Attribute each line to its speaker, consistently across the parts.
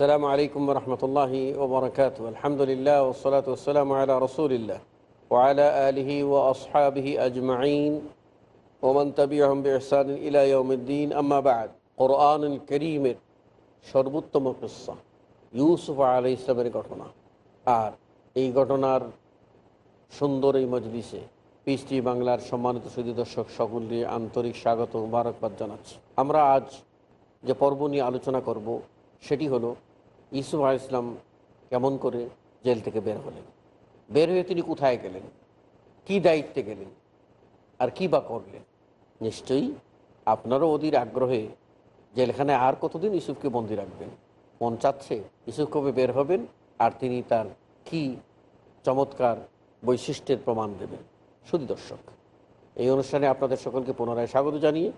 Speaker 1: السلام عليكم ورحمة الله وبركاته الحمد لله والصلاة والسلام على رسول الله وعلى آله ও أجمعين আজমাইন تبعهم بإحسان إلى يوم الدين আম্মাবাদ بعد قرآن সর্বোত্তম কিসা ইউসুফ يوسف ইসলামের ঘটনা আর এই ঘটনার قطنا এই مجلسة পিসটি বাংলার সম্মানিত সুদী দর্শক সকলকে আন্তরিক স্বাগত মুবারকবাদ জানাচ্ছি আমরা আজ যে পর্ব নিয়ে আলোচনা করব সেটি হলো ইসুফ ইসলাম কেমন করে জেল থেকে বের হলেন? বের হয়ে তিনি কোথায় গেলেন? কি দায়িত্বে গেলেন? আর কি বা করলেন? নিশ্চয়ই আপনারও অধীর আগ্রহে জেলখানে আর কতদিন ইসুফকে বন্দি রাখবেন? মন চাচ্ছে ইসুফ কবে বের হবেন আর তিনি তার কি চমৎকার বৈশিষ্ট্যের প্রমাণ দেবেন? শুধু দর্শক, এই অনুষ্ঠানে আপনাদের সকলকে পুনরায় স্বাগত জানিয়ে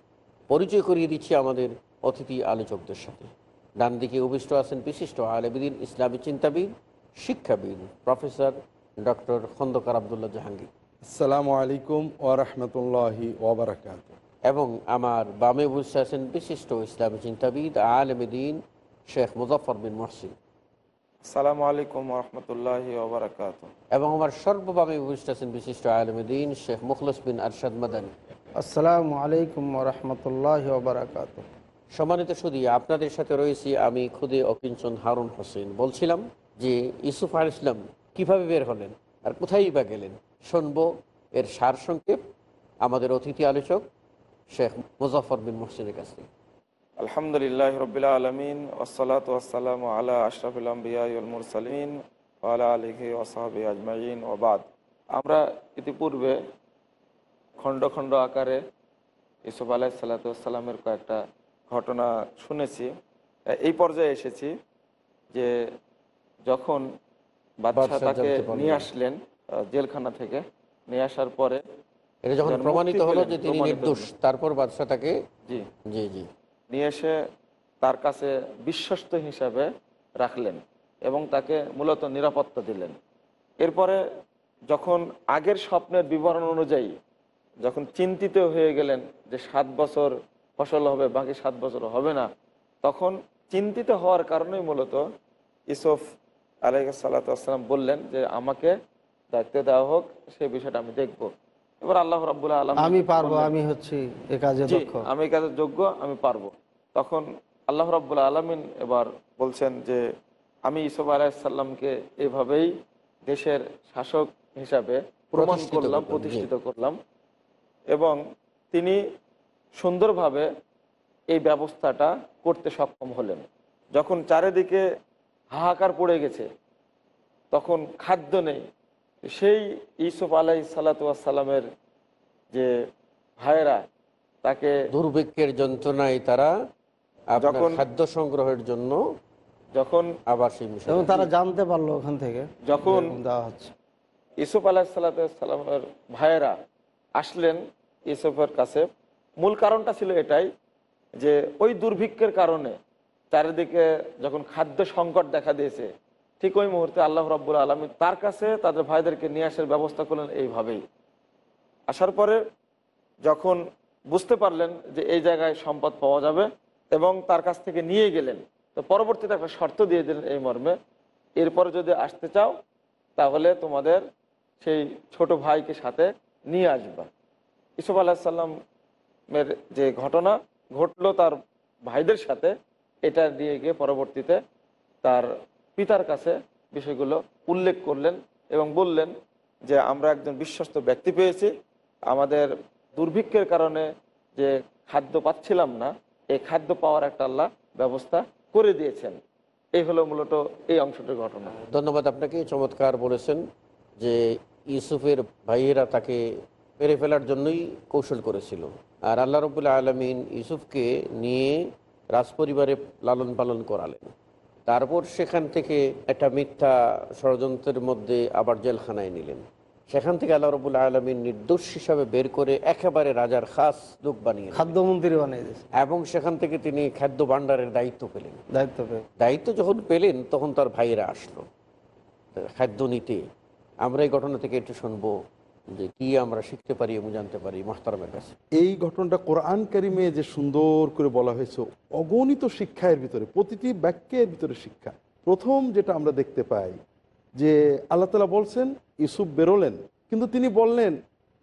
Speaker 1: পরিচয় করিয়ে দিচ্ছি আমাদের অতিথি আলোচকদের সাথে। ডান দিকে অভিষ্ট আছেন বিশিষ্ট আলবিদিন ইসলামী চিন্তাবিদ শিক্ষাবিদ প্রফেসর ডক্টর খন্দকার আবদুল্লাহ জাহাঙ্গীর।
Speaker 2: আসসালামু আলাইকুম ওরহমতুল্লাহি ওবরাকাত
Speaker 1: এবং আমার বামে বসে আছেন বিশিষ্ট ইসলামী চিন্তাবিদ আলমদিন শেখ মুজফর বিন মহসিন।
Speaker 3: আসসালামু আলাইকুম রহমতুল্লাহ ওবরাকাত
Speaker 1: এবং আমার সর্ববামে উপস্থিত আছেন বিশিষ্ট আলমদিন শেখ মুখলস বিন আরশাদ মাদানী।
Speaker 4: আসসালামু আলাইকুম রহমতুল্লাহ বারাকাত
Speaker 1: সম্মানিত সুদী, আপনাদের সাথে রয়েছি আমি খুদে অকিঞ্চন হারুন হোসেন। বলছিলাম যে ইসুফ আল ইসলাম কীভাবে বের হলেন আর কোথায় বা গেলেন, শুনব এর সার সংক্ষেপ আমাদের অতিথি আলোচক শেখ মুজফর বিন মোহসিনের কাছ
Speaker 3: আলহামদুলিল্লাহ রবিল আলমিন ওসলাত ওসালাম আলা আশরাফুল মুরসালিন আলা আলহি ওসাহাবি আজমাইন ওবাদ আমরা ইতিপূর্বে খণ্ড খণ্ড আকারে ইসুফ আলাহ সাল্লাতামের কয়েকটা ঘটনা শুনেছি। এই পর্যায়ে এসেছি যে যখন বাদশাহ তাকে নিয়ে আসলেন জেলখানা থেকে নিয়ে আসার পরে
Speaker 1: এটা যখন প্রমাণিত হলো যে তিনি নির্দোষ তারপর বাদশাহ তাকে
Speaker 3: জি।
Speaker 1: জি জি।
Speaker 3: নিয়ে এসে তার কাছে বিশ্বস্ত হিসাবে রাখলেন এবং তাকে মূলত নিরাপত্তা দিলেন। এরপরে যখন আগের স্বপ্নের বিবরণ অনুযায়ী যখন চিন্তিত হয়ে গেলেন যে সাত বছর ফসল হবে বাকি সাত বছর হবে না। তখন চিন্তিত হওয়ার কারণেই মূলত ইসফ আলাইসাল্লাম বললেন যে আমাকে দায়িত্ব দেওয়া হোক সেই বিষয়টা আমি দেখব। এবার আল্লাহ রাবুল্লাহ আলম
Speaker 4: আমি পারব আমি হচ্ছি
Speaker 3: আমি কাজে যোগ্য আমি পারব। তখন আল্লাহ রাবুল্লাহ আলমিন এবার বলছেন যে আমি ইসুফ আলাহিসাল্লামকে এভাবেই দেশের শাসক হিসাবে প্রমাণ করলাম, প্রতিষ্ঠিত করলাম এবং তিনি সুন্দরভাবে এই ব্যবস্থাটা করতে সক্ষম হলেন। যখন চারিদিকে হাহাকার পড়ে গেছে তখন খাদ্য নেই। সেই ইসুফ আলাই সালাতামের যে ভাইয়েরা তাকে
Speaker 1: দুর্ভিক্ষের যন্ত্রণায় তারা
Speaker 3: যখন-
Speaker 1: খাদ্য সংগ্রহের জন্য
Speaker 3: যখন
Speaker 1: আবার
Speaker 4: এবং তারা জানতে পারল ওখান থেকে
Speaker 3: যখন
Speaker 4: দেওয়া হচ্ছে।
Speaker 3: ইসুফ আলাহ সাল্লামের ভাইয়েরা আসলেন ইসুফের কাছে মূল কারণটা ছিল এটাই যে ওই দুর্ভিক্ষের কারণে চারিদিকে যখন খাদ্য সংকট দেখা দিয়েছে, ঠিক ওই মুহূর্তে আল্লাহ রব্বুল আলমী তার কাছে তাদের ভাইদেরকে নিয়ে আসার ব্যবস্থা করলেন এইভাবেই। আসার পরে যখন বুঝতে পারলেন যে এই জায়গায় সম্পদ পাওয়া যাবে এবং তার কাছ থেকে নিয়ে গেলেন, তো পরবর্তীতে একটা শর্ত দিয়ে দিলেন এই মর্মে, এরপরে যদি আসতে চাও তাহলে তোমাদের সেই ছোট ভাইকে সাথে নিয়ে আসবা। ইসুফ আলাহিসাল্লামের যে ঘটনা ঘটলো তার ভাইদের সাথে, এটা দিয়ে গিয়ে পরবর্তীতে তার পিতার কাছে বিষয়গুলো উল্লেখ করলেন এবং বললেন যে, আমরা একজন বিশ্বস্ত ব্যক্তি পেয়েছি। আমাদের দুর্ভিক্ষের কারণে যে খাদ্য পাচ্ছিলাম না, এই খাদ্য পাওয়ার একটা আল্লাহ ব্যবস্থা করে দিয়েছেন। এই হলো মূলত এই অংশটির ঘটনা।
Speaker 1: ধন্যবাদ আপনাকে। চমৎকার বলেছেন যে, ইউসুফের ভাইয়েরা তাকে মেরে ফেলার জন্যই কৌশল করেছিল। আর আল্লাহ রবুল্লা আলমিন ইউসুফকে নিয়ে রাজপরিবারে লালন পালন করালেন। তারপর সেখান থেকে একটা মিথ্যা ষড়যন্ত্রের মধ্যে আবার জেলখানায় নিলেন। সেখান থেকে আল্লাহ রবুল্লা আলমিন নির্দোষ হিসাবে বের করে একেবারে রাজার খাস লোক বানিয়ে।
Speaker 4: খাদ্যমন্ত্রী বানিয়ে
Speaker 1: এবং সেখান থেকে তিনি খাদ্য ভাণ্ডারের দায়িত্ব পেলেন।
Speaker 4: দায়িত্ব
Speaker 1: দায়িত্ব যখন পেলেন তখন তার ভাইয়েরা আসলো। খাদ্য নিতে। আমরা এই ঘটনা থেকে একটু শুনব। যে কি আমরা শিখতে পারি এবং জানতে পারি মাহতারামের কাছে।
Speaker 2: এই ঘটনাটা কোরআন কারিমে যে সুন্দর করে বলা হয়েছে, অগণিত শিক্ষা এর ভিতরে, প্রতিটি বাক্যের ভিতরে শিক্ষা। প্রথম যেটা আমরা দেখতে পাই যে আল্লাহ তালা বলছেন, ইউসুফ বেরোলেন, কিন্তু তিনি বললেন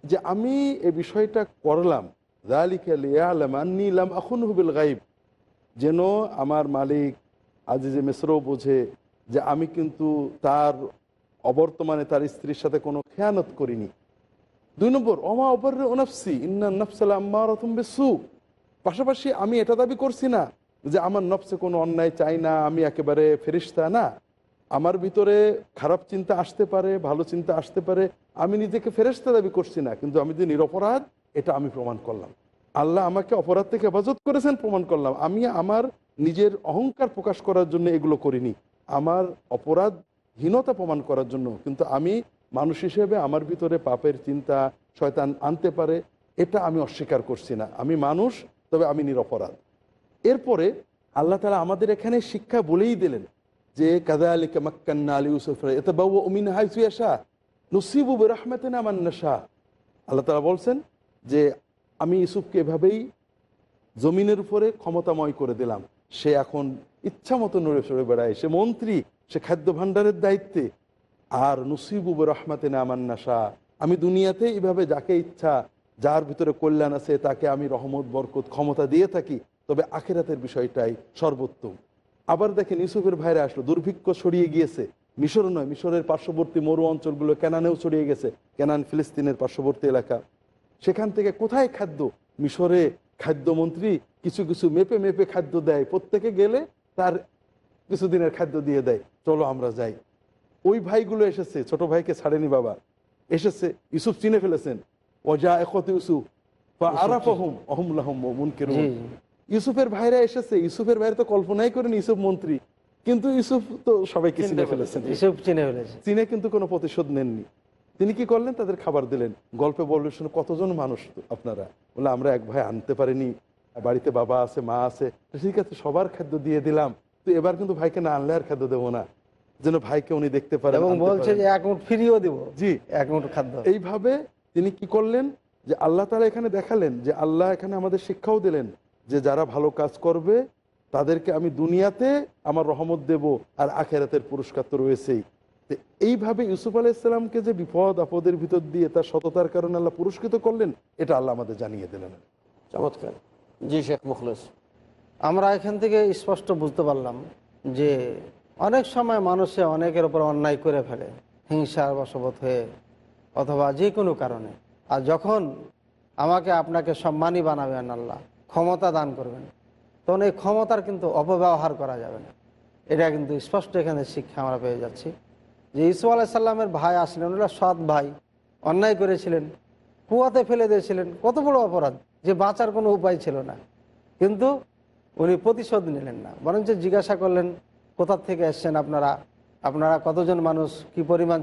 Speaker 2: যে, আমি এ বিষয়টা করলাম। নিলাম এখন হুবিল গাইব যেন আমার মালিক আজিজে মেসরও বোঝে যে, আমি কিন্তু তার অবর্তমানে তার স্ত্রীর সাথে কোনো খেয়ানত করিনি। দুই নম্বর অমা অপর ওনাফসি ইন্না নফসাল আম্মা রতম বেসু। পাশাপাশি আমি এটা দাবি করছি না যে আমার নফসে কোনো অন্যায় চাই না, আমি একেবারে ফেরিস্তা না। আমার ভিতরে খারাপ চিন্তা আসতে পারে, ভালো চিন্তা আসতে পারে, আমি নিজেকে ফেরেস্তা দাবি করছি না, কিন্তু আমি যে নিরপরাধ, এটা আমি প্রমাণ করলাম। আল্লাহ আমাকে অপরাধ থেকে হেফাজত করেছেন, প্রমাণ করলাম। আমি আমার নিজের অহংকার প্রকাশ করার জন্য এগুলো করিনি। আমার অপরাধহীনতা প্রমাণ করার জন্য, কিন্তু আমি মানুষ হিসেবে আমার ভিতরে পাপের চিন্তা শয়তান আনতে পারে, এটা আমি অস্বীকার করছি না। আমি মানুষ, তবে আমি নিরপরাধ। এরপরে আল্লাহ তালা আমাদের এখানে শিক্ষা বলেই দিলেন যে কাদা আলী কামাক্কান্না আলী ইউসুফ এতে বাবু অমিন হাইসুয়াশা নসিবু রহমতেন আমার নেশা। আল্লাহ তালা বলছেন যে, আমি ইউসুফকে এভাবেই জমিনের উপরে ক্ষমতাময় করে দিলাম। সে এখন ইচ্ছা মতো নড়ে চড়ে বেড়ায়, সে মন্ত্রী, সে খাদ্য ভাণ্ডারের দায়িত্বে আর নসিবুব রহমাতে নামান নাসা আমি দুনিয়াতে এইভাবে যাকে ইচ্ছা, যার ভিতরে কল্যাণ আছে, তাকে আমি রহমত, বরকত, ক্ষমতা দিয়ে থাকি, তবে আখেরাতের বিষয়টাই সর্বোত্তম। আবার দেখেন ইউসুফের ভাইরা আসলো, দুর্ভিক্ষ ছড়িয়ে গিয়েছে। মিশর নয়, মিশরের পার্শ্ববর্তী মরু অঞ্চলগুলো কেনানেও ছড়িয়ে গেছে, কেনান ফিলিস্তিনের পার্শ্ববর্তী এলাকা। সেখান থেকে কোথায় খাদ্য? মিশরে খাদ্যমন্ত্রী কিছু কিছু মেপে মেপে খাদ্য দেয়, প্রত্যেকে গেলে তার কিছুদিনের খাদ্য দিয়ে দেয়। চলো আমরা যাই। ওই ভাইগুলো এসেছে ছোট ভাইকে ছাড়েনি বাবা। এসেছে ইউসুফ চিনে ফেলেছেন। অজা একত ইউসুফ বা আরাফাহুম অহমলাহম মুনকির
Speaker 4: জি।
Speaker 2: ইউসুফের ভাইরা এসেছে ইউসুফের ভাইরা তো কল্পনাই করেন ইউসুফ মন্ত্রী। কিন্তু ইউসুফ তো সবাইকে চিনে ফেলেছেন।
Speaker 4: এসব চিনে ফেলেছে।
Speaker 2: চীনে কিন্তু কোনো প্রতিশোধ নেননি। তিনি কি করলেন? তাদের খাবার দিলেন। গল্পে বললেন শুনে কতজন মানুষ আপনারা? বলে আমরা এক ভাই আনতে পারিনি বাড়িতে বাবা আছে মা আছে। ঠিক আছে সবার খাদ্য দিয়ে দিলাম। তো এবার কিন্তু ভাইকে না আনলে আর খাদ্য দেবো না। যেন ভাইকে উনি দেখতে পারেন
Speaker 4: এবং বলছে। যে এক মুঠ ফিরিয়েও দিব।
Speaker 2: জি।
Speaker 4: এক মুঠ খাদ্য।
Speaker 2: এইভাবে তিনি কি করলেন? যে আল্লাহ তারা এখানে দেখালেন যে আল্লাহ এখানে আমাদের শিক্ষাও দিলেন যে যারা ভালো কাজ করবে তাদেরকে আমি দুনিয়াতে আমার রহমত দেব আর আখেরাতের পুরস্কার তো রয়েছেই। তো এইভাবে ইউসুফ আলাইসাল্লামকে যে বিপদ আপদের ভিতর দিয়ে তার সততার কারণে আল্লাহ পুরস্কৃত করলেন এটা আল্লাহ আমাদের জানিয়ে দিলেন।
Speaker 1: চমৎকার। জি শেখ মুখলেস।
Speaker 4: আমরা এখান থেকে স্পষ্ট বুঝতে পারলাম যে অনেক সময় মানুষে অনেকের উপর অন্যায় করে ফেলে, হিংসার বশবত হয়ে, অথবা যে কোনো কারণে। আর যখন আমাকে আপনাকে সম্মানী বানাবেন আল্লাহ, ক্ষমতা দান করবেন, তখন এই ক্ষমতার কিন্তু অপব্যবহার করা যাবে না। এটা কিন্তু স্পষ্ট এখানে শিক্ষা আমরা পেয়ে যাচ্ছি। যে ইসু আলাহিসাল্লামের ভাই আসলেন, ওনারা সৎ ভাই, অন্যায় করেছিলেন, কুয়াতে ফেলে দিয়েছিলেন, কত বড় অপরাধ, যে বাঁচার কোনো উপায় ছিল না। কিন্তু উনি প্রতিশোধ নিলেন না, বরঞ্চ জিজ্ঞাসা করলেন কোথা থেকে এসছেন আপনারা? আপনারা কতজন মানুষ? কি পরিমাণ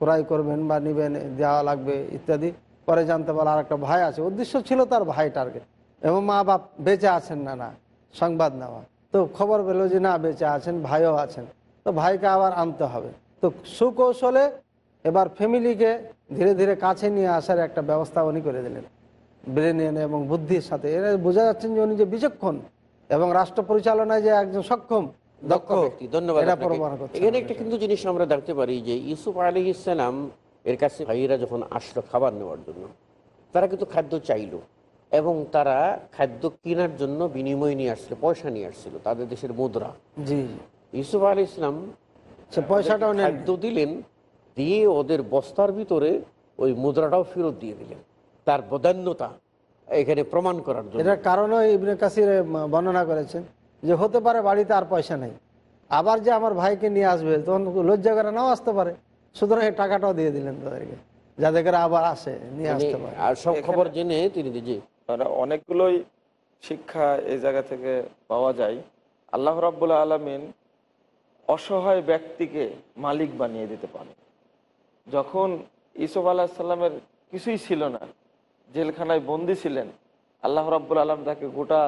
Speaker 4: ক্রয় করবেন বা নেবেন, দেওয়া লাগবে ইত্যাদি? পরে জানতে পারল আর একটা ভাই আছে। উদ্দেশ্য ছিল তার ভাই টার্গেট এবং মা বাপ বেঁচে আছেন না না, সংবাদ নেওয়া। তো খবর পেল যে না, বেঁচে আছেন, ভাইও আছেন। তো ভাইকে আবার আনতে হবে। তো সুকৌশলে এবার ফ্যামিলিকে ধীরে ধীরে কাছে নিয়ে আসার একটা ব্যবস্থা উনি করে দিলেন। ব্রেনিয়ান এবং বুদ্ধির সাথে। এরা বোঝা যাচ্ছেন যে উনি যে বিচক্ষণ এবং রাষ্ট্র পরিচালনায় যে একজন সক্ষম দক্ষ
Speaker 1: ব্যক্তি ধন্যবাদ এখানে একটা কিন্তু জিনিস আমরা দেখতে পারি যে ইউসুফ আলী ইসলাম এর কাছে ভাইয়েরা যখন আসলো খাবার নেওয়ার জন্য তারা কিন্তু খাদ্য চাইলো এবং তারা খাদ্য কেনার জন্য বিনিময় নিয়ে আসছিল পয়সা নিয়ে আসছিল তাদের দেশের মুদ্রা।
Speaker 4: জি।
Speaker 1: ইউসুফ আলী ইসলাম
Speaker 4: সে পয়সাটাও
Speaker 1: খাদ্য দিলেন দিয়ে ওদের বস্তার ভিতরে ওই মুদ্রাটাও ফেরত দিয়ে দিলেন। তার বদান্যতা এখানে প্রমাণ করার জন্য।
Speaker 4: এটার কারণও ইবনে কাসির বর্ণনা করেছেন। যে হতে পারে বাড়িতে আর পয়সা নেই। আবার যে আমার ভাইকে নিয়ে আসবে তখন লজ্জা করে নাও আসতে পারে। সুতরাং এই টাকাটাও দিয়ে দিলেন তাদেরকে যাতে করে আবার আসে নিয়ে
Speaker 1: মানে
Speaker 4: আসতে পারে।
Speaker 1: আর সব খবর জেনে তিনি যে
Speaker 3: অনেকগুলোই শিক্ষা এই জায়গা থেকে পাওয়া যায়। আল্লাহ রাব্বুল আলমিন অসহায় ব্যক্তিকে মালিক বানিয়ে দিতে পারে যখন ইসুফ আলাহিসাল্লামের কিছুই ছিল না জেলখানায় বন্দি ছিলেন আল্লাহ রাব্বুল আলম তাকে গোটা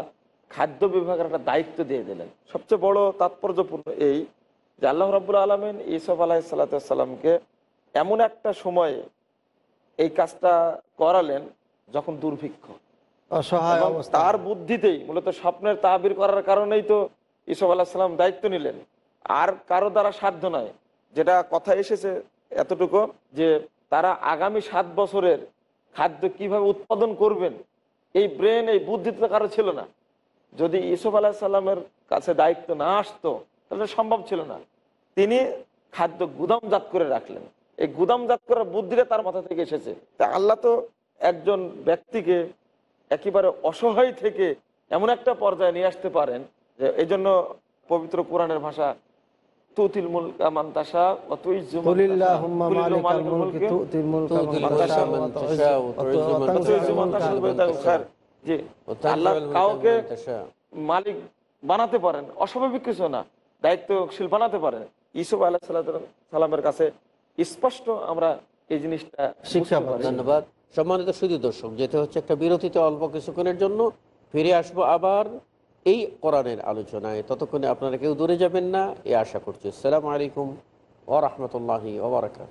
Speaker 3: খাদ্য বিভাগের একটা দায়িত্ব দিয়ে দিলেন। সবচেয়ে বড় তাৎপর্যপূর্ণ এই যে আল্লাহ রাব্বুল আলমিন ইসুফ আলাহিসাল্লামকে এমন একটা সময়ে এই কাজটা করালেন যখন দুর্ভিক্ষ। তার বুদ্ধিতেই মূলত স্বপ্নের তাবির করার কারণেই তো ইসব আলাহিসাল্লাম দায়িত্ব নিলেন। আর কারও দ্বারা সাধ্য নয় যেটা কথা এসেছে এতটুকু যে তারা আগামী সাত বছরের খাদ্য কীভাবে উৎপাদন করবেন এই ব্রেন এই বুদ্ধিতে কারও ছিল না। যদি ইসুফ আলাহিসাল্লামের কাছে দায়িত্ব না আসতো তাহলে সম্ভব ছিল না। তিনি খাদ্য গুদামজাত করে রাখলেন। এই গুদামজাত করার বুদ্ধিটা তার মাথা থেকে এসেছে। তা আল্লাহ তো একজন ব্যক্তিকে একেবারে অসহায় থেকে এমন একটা পর্যায়ে নিয়ে আসতে পারেন যে এই জন্য পবিত্র কোরআনের ভাষা তুতিল মুলকা মান্তাসা জি। আল্লাহ কাউকে মালিক বানাতে পারেন অস্বাভাবিক কিছু না দায়িত্বশীল বানাতে পারেন। ইসুফ আলাহ সালামের কাছে স্পষ্ট আমরা এই জিনিসটা
Speaker 4: শিক্ষা
Speaker 1: ধন্যবাদ। সম্মানিত সুদী দর্শক যেতে হচ্ছে একটা বিরতিতে অল্প কিছুক্ষণের জন্য। ফিরে আসব আবার এই কোরআনের আলোচনায়। ততক্ষণে আপনারা কেউ দূরে যাবেন না এ আশা করছি। আসসালামু আলাইকুম ও রহমতুল্লাহি ওবরাকাত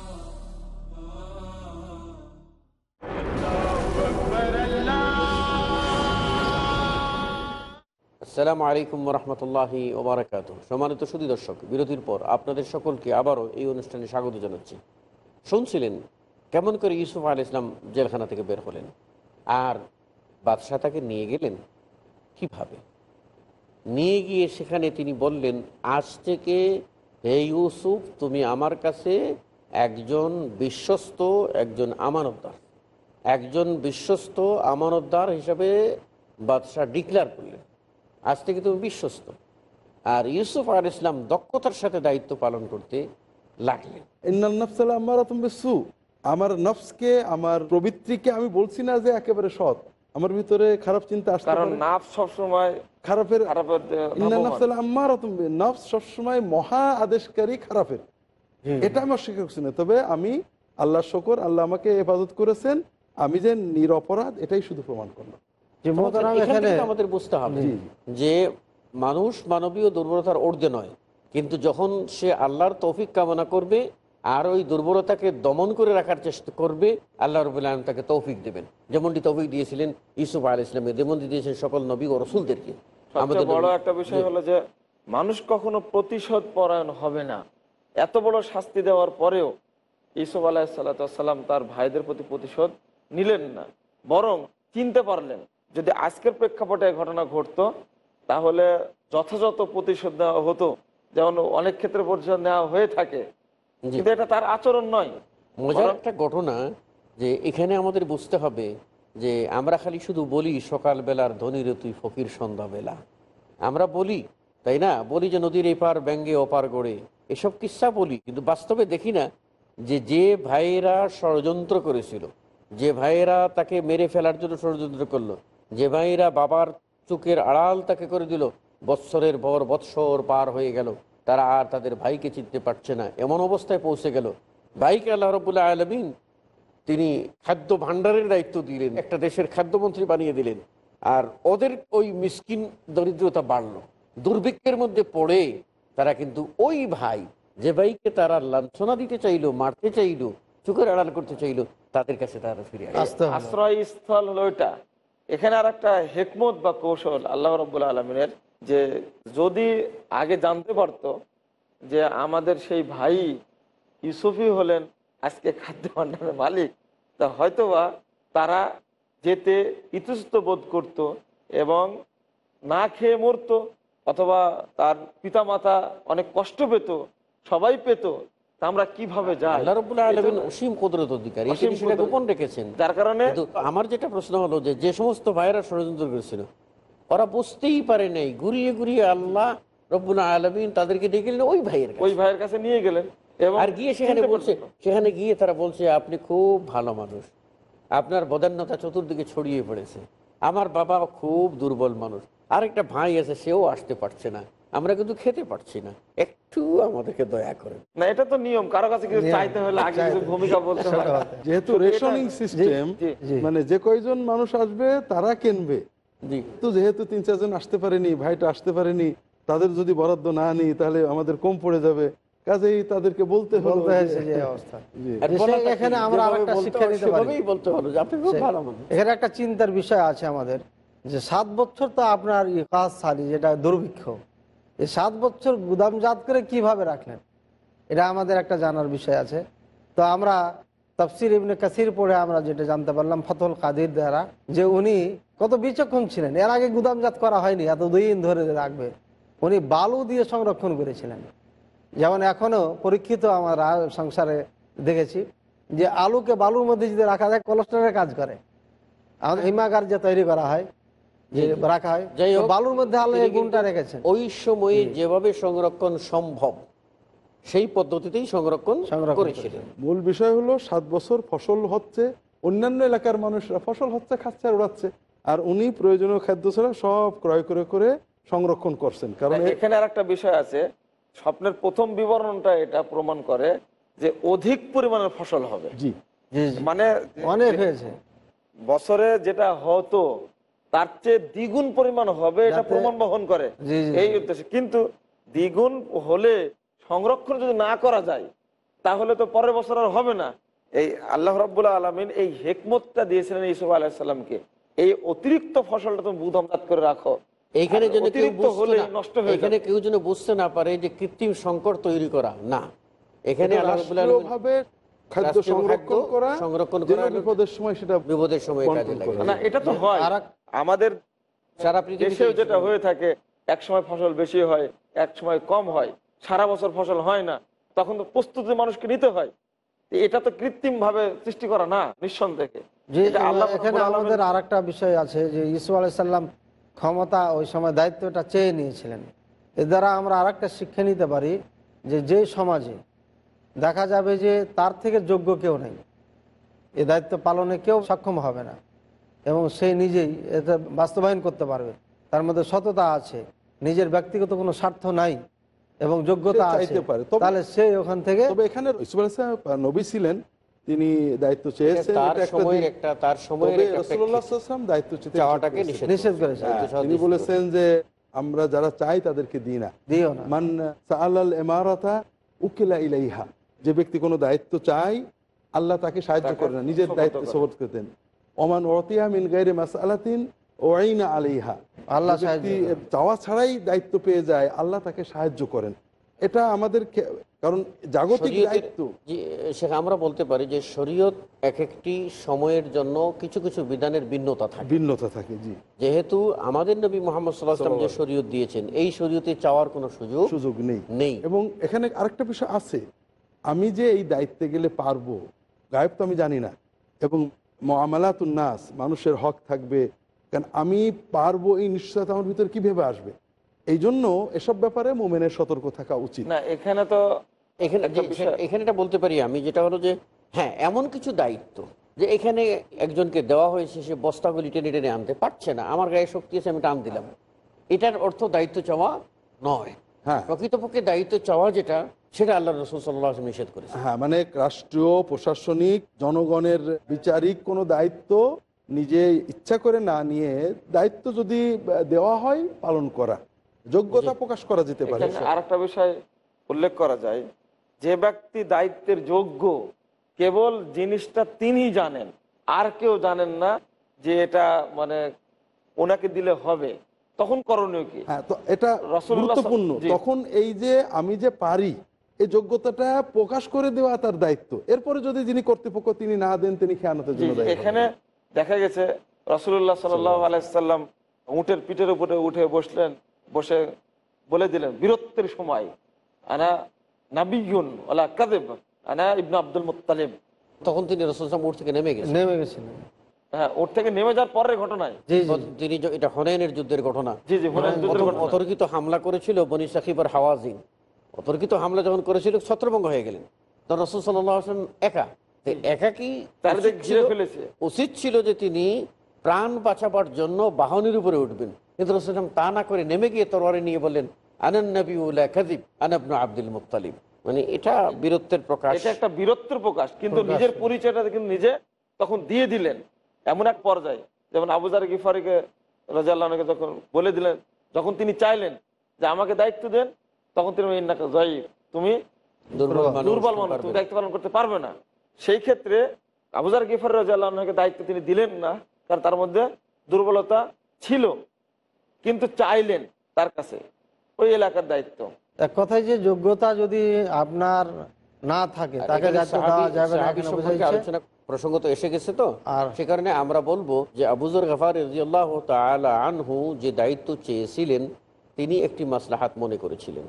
Speaker 1: আসসালামু আলাইকুম রহমতুল্লাহি ওবরাকাত সম্মানিত সুদী দর্শক, বিরতির পর আপনাদের সকলকে আবারও এই অনুষ্ঠানে স্বাগত জানাচ্ছি। শুনছিলেন কেমন করে ইউসুফ আল ইসলাম জেলখানা থেকে বের হলেন? আর বাদশাহ তাকে নিয়ে গেলেন কীভাবে? নিয়ে গিয়ে সেখানে তিনি বললেন, আজ থেকে হে ইউসুফ, তুমি আমার কাছে একজন বিশ্বস্ত, একজন আমানতদার। একজন বিশ্বস্ত আমানতদার হিসাবে বাদশাহ ডিক্লেয়ার করলেন। আজ থেকে তুমি বিশ্বস্ত। আর ইউসুফ আর ইসলাম দক্ষতার সাথে দায়িত্ব পালন করতে লাগলেন।
Speaker 2: আমার সু আমার নফসকে আমার প্রবৃত্তিকে আমি বলছি না যে একেবারে সৎ। আমার ভিতরে খারাপ চিন্তা আসতে
Speaker 3: কারণ সবসময়
Speaker 2: খারাপের আমার নফস সবসময় মহা আদেশকারী খারাপের। এটা আমি অস্বীকার করছি না তবে আমি আল্লাহ শকর আল্লাহ আমাকে হেফাজত করেছেন। আমি যে নিরপরাধ এটাই শুধু প্রমাণ করলাম।
Speaker 1: আমাদের বুঝতে হবে যে মানুষ মানবীয় দুর্বলতার ঊর্ধ্বে নয়। কিন্তু যখন সে আল্লাহর তৌফিক কামনা করবে আর ওই দুর্বলতাকে দমন করে রাখার চেষ্টা করবে আল্লাহ রবুল আলম তাকে তৌফিক দেবেন। যেমনটি তৌফিক দিয়েছিলেন ইসুফ আল ইসলামকে যেমনটি দিয়েছেন সকল নবী ও রসুলদেরকে।
Speaker 3: সবচেয়ে বড় একটা বিষয় হলো যে মানুষ কখনো প্রতিশোধ পরায়ণ হবে না। এত বড় শাস্তি দেওয়ার পরেও ইসুফ আলাহিসাল্লাম তার ভাইদের প্রতি প্রতিশোধ নিলেন না বরং চিনতে পারলেন যদি আজকের প্রেক্ষাপটে ঘটনা ঘটতো তাহলে যথাযথ প্রতিশোধ দেওয়া হতো। যেমন অনেক ক্ষেত্রে প্রতিশোধ নেওয়া হয়ে থাকে। কিন্তু এটা তার আচরণ নয়।
Speaker 1: মজার একটা ঘটনা যে এখানে আমাদের বুঝতে হবে যে আমরা খালি শুধু বলি সকালবেলার ধনীর তুই ফকির সন্ধ্যাবেলা। আমরা বলি তাই না? বলি যে নদীর এপার ব্যঙ্গে ওপার গড়ে। এসব কিস্সা বলি? কিন্তু বাস্তবে দেখি না যে যে ভাইয়েরা ষড়যন্ত্র করেছিল যে ভাইয়েরা তাকে মেরে ফেলার জন্য ষড়যন্ত্র করল যে ভাইয়েরা বাবার চোখের আড়াল তাকে করে দিল, বৎসরের পর বৎসর পার হয়ে গেল। তারা আর তাদের ভাইকে চিনতে পারছে না। এমন অবস্থায় পৌঁছে গেল। ভাইকে আল্লাহ রবুল্লাহ আলমিন তিনি খাদ্য ভাণ্ডারের দায়িত্ব দিলেন, একটা দেশের খাদ্যমন্ত্রী বানিয়ে দিলেন। আর ওদের ওই মিসকিন দরিদ্রতা বাড়লো। দুর্ভিক্ষের মধ্যে পড়ে তারা কিন্তু ওই ভাই, যে ভাইকে তারা লাঞ্ছনা দিতে চাইলো, মারতে চাইলো, চোখের আড়াল করতে চাইলো, তাদের কাছে তারা ফিরে
Speaker 4: হবে
Speaker 3: হলো ওইটা। এখানে আর একটা হেকমত বা কৌশল আল্লাহ রব্বুল আলমিনের যে যদি আগে জানতে পারতো যে আমাদের সেই ভাই ইউসুফি হলেন আজকে খাদ্য ভাণ্ডারের মালিক, তা হয়তোবা তারা যেতে ইতস্ত বোধ করত এবং না খেয়ে মরতো অথবা তার পিতামাতা অনেক কষ্ট পেত, সবাই পেত আমরা কীভাবে যাই?
Speaker 1: আল্লাহ রবুল্লাহ আলমিন অসীম কুদরত অধিকারী। তিনি সেটা। গোপন রেখেছেন।
Speaker 3: যার কারণে
Speaker 1: আমার যেটা প্রশ্ন হলো যে যে সমস্ত ভাইয়েরা ষড়যন্ত্র করেছিল ওরা বুঝতেই পারে নাই ঘুরিয়ে ঘুরিয়ে আল্লাহ রব্বুল আলমিন তাদেরকে ডেকে নিলেন ওই ভাইয়ের
Speaker 3: ওই ভাইয়ের কাছে নিয়ে গেলেন এবং
Speaker 1: আর গিয়ে সেখানে বলছে সেখানে গিয়ে তারা বলছে আপনি খুব ভালো মানুষ। আপনার বদান্যতা চতুর্দিকে ছড়িয়ে পড়েছে। আমার বাবা খুব দুর্বল মানুষ। আরেকটা ভাই আছে সেও আসতে পারছে না। আমরা কিন্তু খেতে পারছি না। একটু আমাদেরকে দয়া করে।
Speaker 3: না এটা তো নিয়ম। কারও কাছে কিছু চাইতে হলে আগে কিছু ভূমিকা বলতে হয়।
Speaker 2: যেহেতু রেশনিং সিস্টেম। মানে যে কয়জন মানুষ আসবে তারা কিনবে।
Speaker 1: জি।
Speaker 2: তো যেহেতু তিন চারজন আসতে পারেনি ভাইটা আসতে পারেনি তাদের যদি বরাদ্দ না নিই তাহলে আমাদের কম পড়ে যাবে। কাজেই তাদেরকে বলতে হলো
Speaker 4: এখানে আমরা
Speaker 1: বলতে
Speaker 4: শিক্ষা নিতে পারি।
Speaker 1: সেভাবেই বলতে হলো আপনি খুব ভালো মানুষ।
Speaker 4: এখানে একটা চিন্তার বিষয় আছে আমাদের যে সাত বছর তো আপনার কাজ সারি যেটা দুর্ভিক্ষ। এই সাত বছর গুদামজাত করে কীভাবে রাখলেন? এটা আমাদের একটা জানার বিষয় আছে। তো আমরা তফসির ইবনে কাসির পড়ে আমরা যেটা জানতে পারলাম ফতল কাদির দ্বারা, যে উনি কত বিচক্ষণ ছিলেন। এর আগে গুদামজাত করা হয়নি এত দিন ধরে রাখবে। উনি বালু দিয়ে সংরক্ষণ করেছিলেন। যেমন এখনও পরীক্ষিত আমার সংসারে দেখেছি, যে আলুকে বালুর মধ্যে যদি রাখা যায় কোলেস্ট্রলের কাজ করে। আমাদের হিমাগার যে তৈরি করা হয় রাখা হয়।
Speaker 1: যাই হোক,
Speaker 4: বালুর মধ্যে আলো এই গুণটা রেখেছেন।
Speaker 1: ওই সময়ে যেভাবে সংরক্ষণ সম্ভব সেই পদ্ধতিতেই সংরক্ষণ
Speaker 4: সংরক্ষণ
Speaker 1: করেছিলেন।
Speaker 2: মূল বিষয় হলো সাত বছর ফসল হচ্ছে অন্যান্য এলাকার মানুষরা ফসল হচ্ছে খাচ্ছে আর উড়াচ্ছে আর উনি প্রয়োজনীয় খাদ্য ছাড়া সব ক্রয় করে করে সংরক্ষণ করছেন। কারণ
Speaker 3: এখানে আর একটা বিষয় আছে স্বপ্নের প্রথম বিবরণটা এটা প্রমাণ করে যে অধিক পরিমাণের ফসল হবে।
Speaker 2: জি।
Speaker 3: মানে
Speaker 4: অনেক হয়েছে।
Speaker 3: বছরে যেটা হতো তার চেয়ে দ্বিগুণ পরিমাণ হবে এটা প্রমাণ বহন করে। এই উদ্দেশ্যে। কিন্তু দ্বিগুণ হলে সংরক্ষণ যদি না করা যায় তাহলে তো পরের বছর আর হবে না। এই আল্লাহ রাবুল্লাহ আলমিন এই হেকমতটা দিয়েছিলেন ইসুফ আলাহিসাল্লামকে এই অতিরিক্ত ফসলটা তুমি বুধমদাত করে রাখো।
Speaker 1: এইখানে
Speaker 3: আর
Speaker 1: যেন বুঝতে
Speaker 3: হলে
Speaker 1: না-
Speaker 3: নষ্ট হয়ে
Speaker 1: এখানে কেউ যেন বুঝতে না পারে যে কৃত্রিম সংকট তৈরি করা। না। এখানে
Speaker 2: এটা
Speaker 1: আল্লাহ রাব্বুল আলামিন
Speaker 2: রাষ্ট্রীয়ভাবে খাদ্য
Speaker 1: রাষ্ট্রীয়
Speaker 2: সংরক্ষণ করা
Speaker 1: সংরক্ষণ করা
Speaker 2: বিপদের সময় সেটা
Speaker 1: বিপদের সময় কাজে লাগে।
Speaker 3: না এটা তো হয়।
Speaker 4: আর
Speaker 3: আমাদের
Speaker 1: সারা
Speaker 3: দেশেও যেটা হয়ে থাকে এক সময় ফসল বেশি হয় এক সময় কম হয় সারা বছর ফসল হয় না তখন তো প্রস্তুতি মানুষকে নিতে হয়। এটা তো কৃত্রিম ভাবে সৃষ্টি করা না নিঃসন্দেহে।
Speaker 4: যে
Speaker 3: আল্লাহ
Speaker 4: এখানে আমাদের আর একটা বিষয় আছে যে ইসু আলাইসাল্লাম ক্ষমতা ওই সময় দায়িত্বটা চেয়ে নিয়েছিলেন। এর দ্বারা আমরা আর একটা শিক্ষা নিতে পারি যে যে সমাজে দেখা যাবে যে তার থেকে যোগ্য কেউ নেই এ দায়িত্ব পালনে কেউ সক্ষম হবে না। এবং সে নিজেই এটা বাস্তবায়ন করতে পারবে। তার মধ্যে সততা আছে নিজের ব্যক্তিগত কোনো স্বার্থ নাই এবং যোগ্যতা আছে। তাহলে সে ওখান থেকে
Speaker 2: তবে এখানে নবী ছিলেন তিনি দায়িত্ব চেয়েছেন
Speaker 1: তার
Speaker 2: একটা
Speaker 1: সময়ের
Speaker 2: দিক।
Speaker 1: একটা তার সময়ের
Speaker 2: তবে
Speaker 1: একটা
Speaker 2: রাসূলুল্লাহ
Speaker 1: প্রেক্ষিত।
Speaker 2: সাল্লাল্লাহু আলাইহি ওয়াসাল্লাম দায়িত্ব চেতে করেছেন।
Speaker 1: নিষেধ
Speaker 4: নিষেধ করেছে
Speaker 2: হ্যাঁ, তিনি বলেছেন যে আমরা যারা চাই তাদেরকে দিই না।
Speaker 4: দিও না।
Speaker 2: মান সাআলাল ইমারাতা উকিলা ইলাইহা। যে ব্যক্তি কোনো দায়িত্ব চাই আল্লাহ তাকে সাহায্য করে না নিজের দায়িত্ব
Speaker 3: করে।
Speaker 2: সবর করতেন। ওমান ওয়াতিয়া মিন গায়রি মাসআলাতিন ওয়াইনা আলাইহা।
Speaker 4: আল্লাহ।
Speaker 2: চাওয়া ছাড়াই দায়িত্ব পেয়ে যায় আল্লাহ তাকে সাহায্য করেন। এটা আমাদের কারণ জাগতিক দায়িত্ব।
Speaker 1: সেটা আমরা বলতে পারি যে শরীয়ত এক একটি সময়ের জন্য কিছু কিছু বিধানের ভিন্নতা থাকে।
Speaker 2: ভিন্নতা থাকে জি।
Speaker 1: যেহেতু আমাদের নবী মোহাম্মদ সাল্লাহ আসলাম যে শরীয়ত দিয়েছেন এই শরীয়তে চাওয়ার কোনো সুযোগ
Speaker 2: সুযোগ নেই।
Speaker 1: নেই।
Speaker 2: এবং এখানে আরেকটা বিষয় আছে। আমি যে এই দায়িত্বে গেলে পারব গায়েব তো আমি জানি না। এবং মামালাতুন নাস মানুষের হক থাকবে। কারণ আমি পারব এই নিশ্চয়তা আমার ভিতরে কীভাবে আসবে? এই জন্য এসব ব্যাপারে মোমেনের সতর্ক থাকা উচিত।
Speaker 3: না এখানে তো
Speaker 1: এখানে এখানে এটা বলতে পারি আমি যেটা হলো যে হ্যাঁ এমন কিছু দায়িত্ব যে এখানে একজনকে দেওয়া হয়েছে সে বস্তাগুলি টেনে টেনে আনতে পারছে না আমার গায়ে শক্তি আছে আমি টান দিলাম। এটার অর্থ দায়িত্ব চাওয়া নয়।
Speaker 2: হ্যাঁ।
Speaker 1: প্রকৃতপক্ষে দায়িত্ব চাওয়া যেটা সেটা আল্লাহ রসুল সাল্লাহ নিষেধ করেছে
Speaker 2: হ্যাঁ মানে রাষ্ট্রীয় প্রশাসনিক জনগণের বিচারিক কোনো দায়িত্ব নিজে ইচ্ছা করে না নিয়ে দায়িত্ব যদি দেওয়া হয় পালন করা। যোগ্যতা প্রকাশ করা যেতে পারে।
Speaker 3: আর একটা বিষয় উল্লেখ করা যায় যে ব্যক্তি দায়িত্বের যোগ্য কেবল জিনিসটা তিনি জানেন আর কেউ জানেন না যে এটা মানে ওনাকে দিলে হবে। তখন করণীয় কি?
Speaker 2: হ্যাঁ তো এটা
Speaker 3: জি।
Speaker 2: তখন এই যে আমি যে পারি এই যোগ্যতাটা প্রকাশ করে দেওয়া তার দায়িত্ব। এরপরে যদি যিনি কর্তৃপক্ষ তিনি না দেন তিনি খেয়ানতের জন্য
Speaker 3: এখানে দেখা গেছে রসুল্লাহ সাল্লাম উটের পিঠের উপরে উঠে বসলেন বসে বলে দিলেন বীরত্বের সময়। আনা নাবিগুন ওলা কাদেব আনা ইবনা আব্দুল মুতালিব
Speaker 1: তখন তিনি রসুল সাল্লাম উঠ থেকে নেমে গেছেন।
Speaker 4: নেমে গেছিলেন।
Speaker 3: হ্যাঁ ওর থেকে নেমে যাওয়ার পরের ঘটনায়।
Speaker 1: তিনি এটা হনেনের যুদ্ধের ঘটনা। অতর্কিত হামলা করেছিল বনি সাকিবার হাওয়াজিন। অতর্কিত হামলা যখন করেছিল ছত্রভঙ্গ হয়ে গেলেন। তখন রসুল সাল্লাহ আসলাম একা। একা কি উচিত ছিল- যে তিনি প্রাণ বাঁচাবার জন্য বাহনের উপরে উঠবেন। কিন্তু রসুল সাল্লাম তা না করে নেমে গিয়ে তরবারি নিয়ে বললেন উল্লাহ আনাবনু আব্দুল মানে এটা বীরত্বের প্রকাশ।
Speaker 3: এটা একটা বীরত্বের প্রকাশ। কিন্তু নিজের পরিচয়টা কিন্তু নিজে তখন দিয়ে দিলেন। এমন এক পর্যায়ে যেমন আবুজার গিফারিকে রাজাকে যখন বলে দিলেন যখন তিনি চাইলেন যে আমাকে দায়িত্ব দেন তখন "ইন্নাকা যায়ীফ, তুমি
Speaker 1: দুর্বল মানুষ
Speaker 3: তুমি দায়িত্ব পালন করতে পারবে না। সেই ক্ষেত্রে আবুজার গিফার রাজাকে দায়িত্ব তিনি দিলেন না কারণ তার মধ্যে দুর্বলতা ছিল কিন্তু চাইলেন তার কাছে ওই এলাকার দায়িত্ব।
Speaker 4: এক কথায় যে যোগ্যতা যদি আপনার না থাকে তাকে
Speaker 1: তো এসে গেছে তো।
Speaker 4: আর
Speaker 1: সে কারণে আমরা বলব যে আবুজর গাফার রাদিয়াল্লাহু তাআলা আনহু যে দায়িত্ব চেয়েছিলেন তিনি একটি মাসলাহাত মনে করেছিলেন।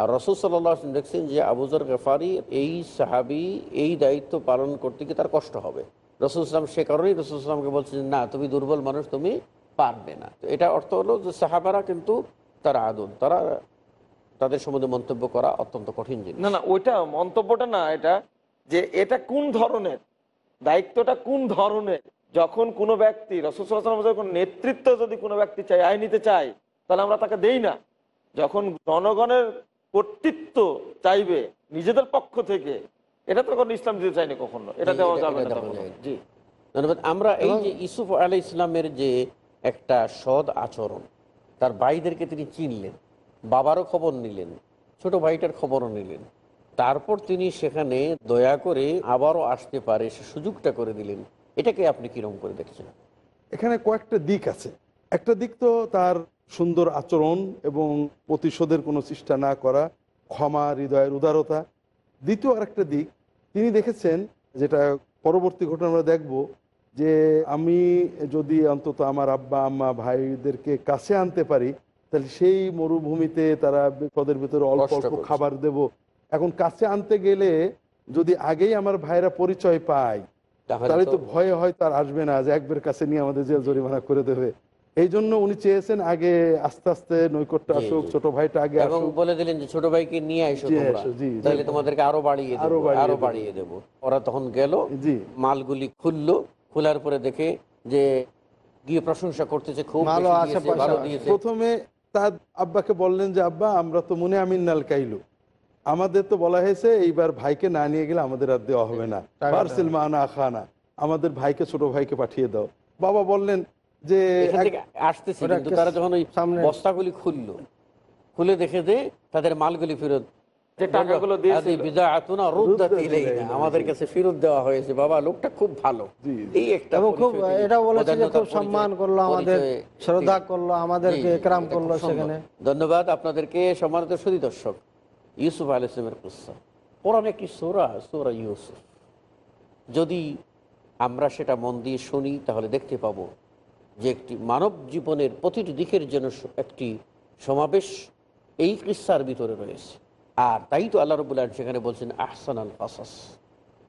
Speaker 1: আর রসুল সাল্লাহ দেখছেন যে আবুজর গাফারি এই সাহাবি এই দায়িত্ব পালন করতে গিয়ে তার কষ্ট হবে। রসুল ইসলাম সে কারণেই রসুল ইসলামকে বলছেন, না, তুমি দুর্বল মানুষ, তুমি পারবে না। এটা অর্থ হলো যে সাহাবারা কিন্তু তারা আদুল তারা তাদের সম্বন্ধে মন্তব্য করা অত্যন্ত কঠিন জিনিস।
Speaker 3: না না, ওইটা মন্তব্যটা না, এটা যে এটা কোন ধরনের, দায়িত্বটা কোন ধরনের? যখন কোনো ব্যক্তি রসুলাম যখন নেতৃত্ব যদি কোনো ব্যক্তি চায়, আয় নিতে চায় তাহলে আমরা তাকে দেই না। যখন জনগণের কর্তৃত্ব চাইবে নিজেদের পক্ষ থেকে এটা তো কোনো ইসলাম দিতে চাইনি কখনো। এটা দেওয়া যাবে। জি।
Speaker 1: ধন্যবাদ। আমরা এই যে ইসুফ আলাই ইসলামের যে একটা সৎ আচরণ তার ভাইদেরকে তিনি চিনলেন বাবারও খবর নিলেন ছোট ভাইটার খবরও নিলেন। তারপর তিনি সেখানে দয়া করে আবারও আসতে পারে সে সুযোগটা করে দিলেন। এটাকে আপনি কিরম করে দেখছেন?
Speaker 2: এখানে কয়েকটা দিক আছে। একটা দিক তো তার সুন্দর আচরণ এবং প্রতিশোধের কোনো চেষ্টা না করা ক্ষমা হৃদয়ের উদারতা। দ্বিতীয় আরেকটা দিক তিনি দেখেছেন যেটা পরবর্তী ঘটনা আমরা দেখব যে আমি যদি অন্তত আমার আব্বা আম্মা ভাইদেরকে কাছে আনতে পারি তাহলে সেই মরুভূমিতে তারা বিপদের ভিতরে অল্প অল্প খাবার দেব। এখন কাছে আনতে গেলে যদি আগেই আমার ভাইরা পরিচয় পায় তাহলে তো ভয়ে হয় তার আসবে না যে একবার কাছে নিয়ে আমাদের জেল জরিমানা করে দেবে। এই জন্য উনি চেয়েছেন আগে আস্তে আস্তে নৈকট্য আসুক ছোট ভাইটা আগে
Speaker 1: এবং বলে দিলেন যে ছোট ভাইকে নিয়ে। তাহলে তোমাদেরকে আরও বাড়িয়ে
Speaker 2: আরও
Speaker 1: দেবো
Speaker 2: বাড়িয়ে
Speaker 1: আরও
Speaker 2: দেবো।
Speaker 1: বাড়িয়ে দেবো। ওরা তখন গেল
Speaker 2: জি।
Speaker 1: মালগুলি খুললো খোলার পরে দেখে যে গিয়ে প্রশংসা করতেছে খুব
Speaker 2: প্রথমে তার আব্বাকে বললেন যে আব্বা আমরা তো মনে আমিন নাল কাইলু। আমাদের তো বলা হয়েছে এইবার ভাইকে না নিয়ে গেলে আমাদের আর দেওয়া হবে না। পার্সেল মানা খানা আমাদের ভাইকে ছোট ভাইকে পাঠিয়ে দাও। বাবা বললেন যে
Speaker 1: আসতেছি কিন্তু তারা যখন ওই
Speaker 4: সামনে-
Speaker 1: বস্তাগুলি খুললো খুলে দেখে যে তাদের মালগুলি ফেরত
Speaker 3: যে টাকাগুলো দিয়েছিল।
Speaker 1: আদি বিদাআতুনা রুদ্দাত
Speaker 2: রুদ্দাত
Speaker 1: ইলাইনা।
Speaker 2: ইলাইনা।
Speaker 1: আমাদের কাছে ফেরত দেওয়া হয়েছে। বাবা লোকটা খুব ভালো। এই একটা
Speaker 4: খুব এটা বলেছে খুব সম্মান করল আমাদের শ্রদ্ধা করল আমাদেরকে একরাম করল সেখানে।
Speaker 1: ধন্যবাদ আপনাদেরকে সম্মানিত সুদী দর্শক ইউসুফ আল ইসলামের কুসা কোরআন একটি সোরা সোরা ইউসুফ। যদি আমরা সেটা মন দিয়ে শুনি তাহলে দেখতে পাবো যে একটি মানব জীবনের প্রতিটি দিকের জন্য একটি সমাবেশ, এই কিসার ভিতরে রয়েছে। আর তাই তো আল্লাহ রবুল্লাহ সেখানে বলছেন আহসান আল কাসাস।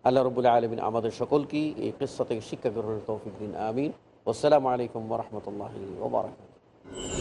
Speaker 1: আল্লাহ রবুল্লাহ আলমিন আমাদের সকলকেই এই কিসা থেকে শিক্ষা গ্রহণের তৌফিক দিন, আমিন। আসসালামু আলাইকুম রহমতুল্লাহ ওবরাকাত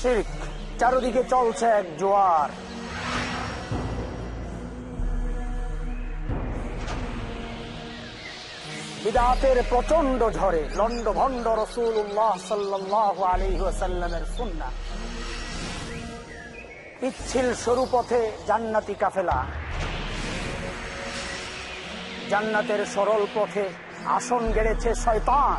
Speaker 5: শির্ক চারদিকে চলছে এক জোয়ার। বিদাতের প্রচণ্ড ঝড়ে লন্ড ভন্ড রসুল্লাহ সাল্লাহ আলী সাল্লামের সুন্না পিচ্ছিল সরু পথে জান্নাতি কাফেলা। জান্নাতের সরল পথে আসন গেড়েছে শয়তান।